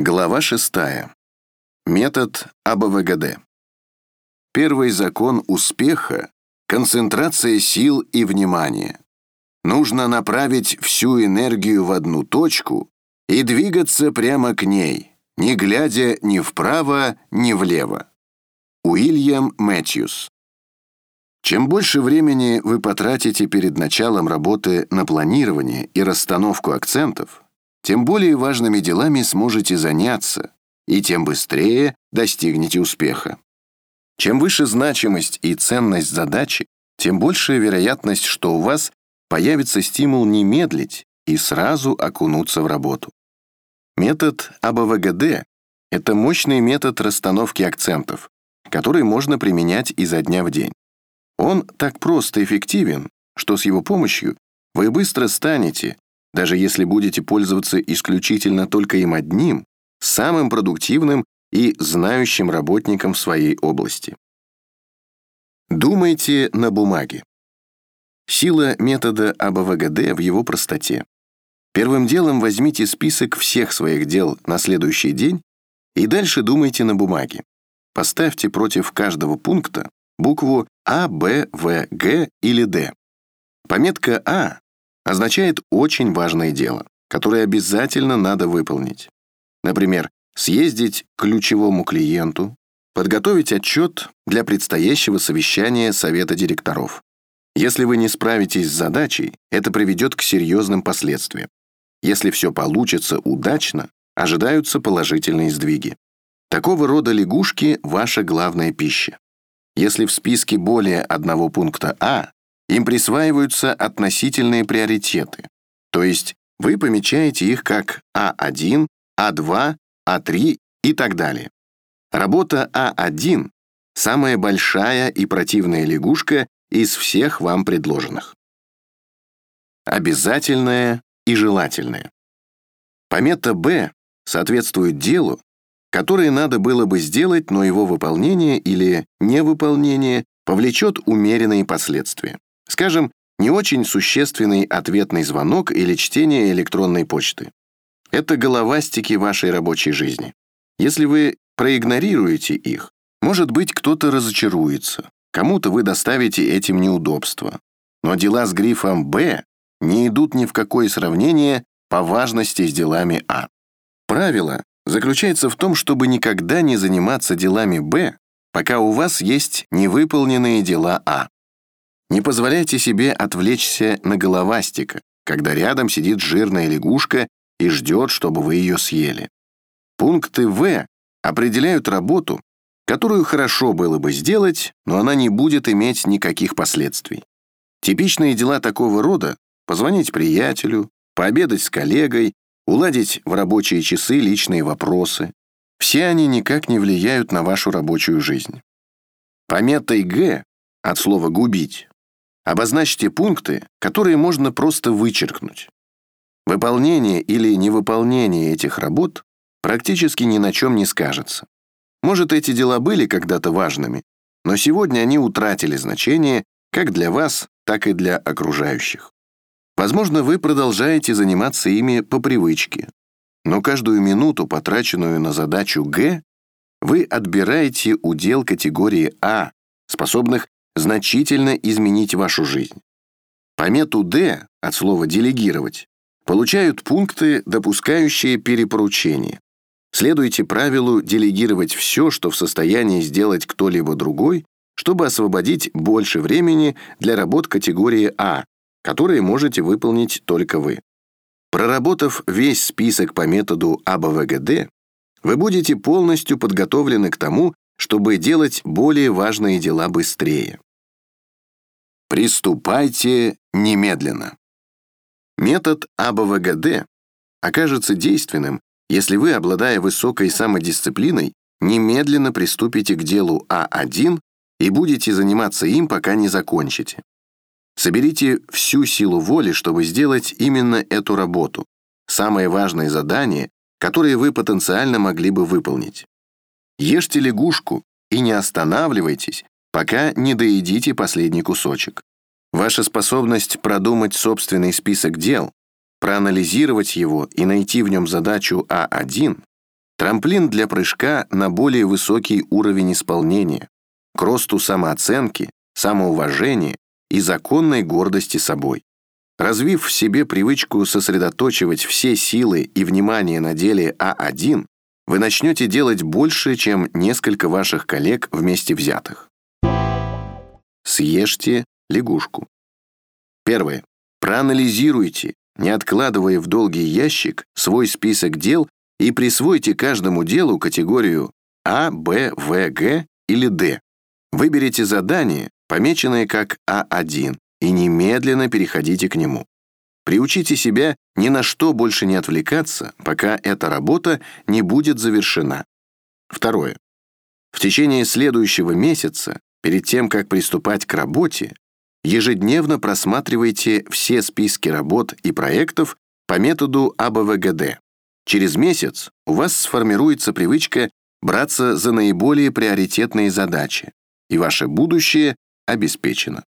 Глава 6. Метод АБВГД. Первый закон успеха — концентрация сил и внимания. Нужно направить всю энергию в одну точку и двигаться прямо к ней, не глядя ни вправо, ни влево. Уильям Мэтьюс. Чем больше времени вы потратите перед началом работы на планирование и расстановку акцентов, тем более важными делами сможете заняться и тем быстрее достигнете успеха. Чем выше значимость и ценность задачи, тем большая вероятность, что у вас появится стимул не медлить и сразу окунуться в работу. Метод АБВГД — это мощный метод расстановки акцентов, который можно применять изо дня в день. Он так просто эффективен, что с его помощью вы быстро станете даже если будете пользоваться исключительно только им одним, самым продуктивным и знающим работником в своей области. Думайте на бумаге. Сила метода АБВГД в его простоте. Первым делом возьмите список всех своих дел на следующий день и дальше думайте на бумаге. Поставьте против каждого пункта букву А, Б, В, Г или Д. Пометка А означает очень важное дело, которое обязательно надо выполнить. Например, съездить к ключевому клиенту, подготовить отчет для предстоящего совещания совета директоров. Если вы не справитесь с задачей, это приведет к серьезным последствиям. Если все получится удачно, ожидаются положительные сдвиги. Такого рода лягушки – ваша главная пища. Если в списке более одного пункта А, им присваиваются относительные приоритеты, то есть вы помечаете их как А1, А2, А3 и так далее. Работа А1 — самая большая и противная лягушка из всех вам предложенных. Обязательное и желательное. Помета Б соответствует делу, которое надо было бы сделать, но его выполнение или невыполнение повлечет умеренные последствия. Скажем, не очень существенный ответный звонок или чтение электронной почты. Это головастики вашей рабочей жизни. Если вы проигнорируете их, может быть, кто-то разочаруется, кому-то вы доставите этим неудобства. Но дела с грифом «Б» не идут ни в какое сравнение по важности с делами А. Правило заключается в том, чтобы никогда не заниматься делами «Б», пока у вас есть невыполненные дела А. Не позволяйте себе отвлечься на головастика, когда рядом сидит жирная лягушка и ждет, чтобы вы ее съели. Пункты В определяют работу, которую хорошо было бы сделать, но она не будет иметь никаких последствий. Типичные дела такого рода — позвонить приятелю, пообедать с коллегой, уладить в рабочие часы личные вопросы. Все они никак не влияют на вашу рабочую жизнь. Пометой «Г» от слова «губить» Обозначьте пункты, которые можно просто вычеркнуть. Выполнение или невыполнение этих работ практически ни на чем не скажется. Может, эти дела были когда-то важными, но сегодня они утратили значение как для вас, так и для окружающих. Возможно, вы продолжаете заниматься ими по привычке, но каждую минуту, потраченную на задачу «Г», вы отбираете удел категории А, способных значительно изменить вашу жизнь. Помету «Д» от слова «делегировать» получают пункты, допускающие перепоручение. Следуйте правилу делегировать все, что в состоянии сделать кто-либо другой, чтобы освободить больше времени для работ категории А, которые можете выполнить только вы. Проработав весь список по методу АБВГД, вы будете полностью подготовлены к тому, чтобы делать более важные дела быстрее. Приступайте немедленно. Метод АБВГД окажется действенным, если вы, обладая высокой самодисциплиной, немедленно приступите к делу А1 и будете заниматься им, пока не закончите. Соберите всю силу воли, чтобы сделать именно эту работу, самое важное задание, которое вы потенциально могли бы выполнить. Ешьте лягушку и не останавливайтесь, пока не доедите последний кусочек. Ваша способность продумать собственный список дел, проанализировать его и найти в нем задачу А1 Трамплин для прыжка на более высокий уровень исполнения, к росту самооценки, самоуважения и законной гордости собой. Развив в себе привычку сосредоточивать все силы и внимание на деле А1, вы начнете делать больше, чем несколько ваших коллег вместе взятых. Съешьте лягушку. Первое. Проанализируйте, не откладывая в долгий ящик, свой список дел и присвойте каждому делу категорию А, Б, В, Г или Д. Выберите задание, помеченное как А1, и немедленно переходите к нему. Приучите себя ни на что больше не отвлекаться, пока эта работа не будет завершена. Второе. В течение следующего месяца, перед тем, как приступать к работе, ежедневно просматривайте все списки работ и проектов по методу АБВГД. Через месяц у вас сформируется привычка браться за наиболее приоритетные задачи, и ваше будущее обеспечено.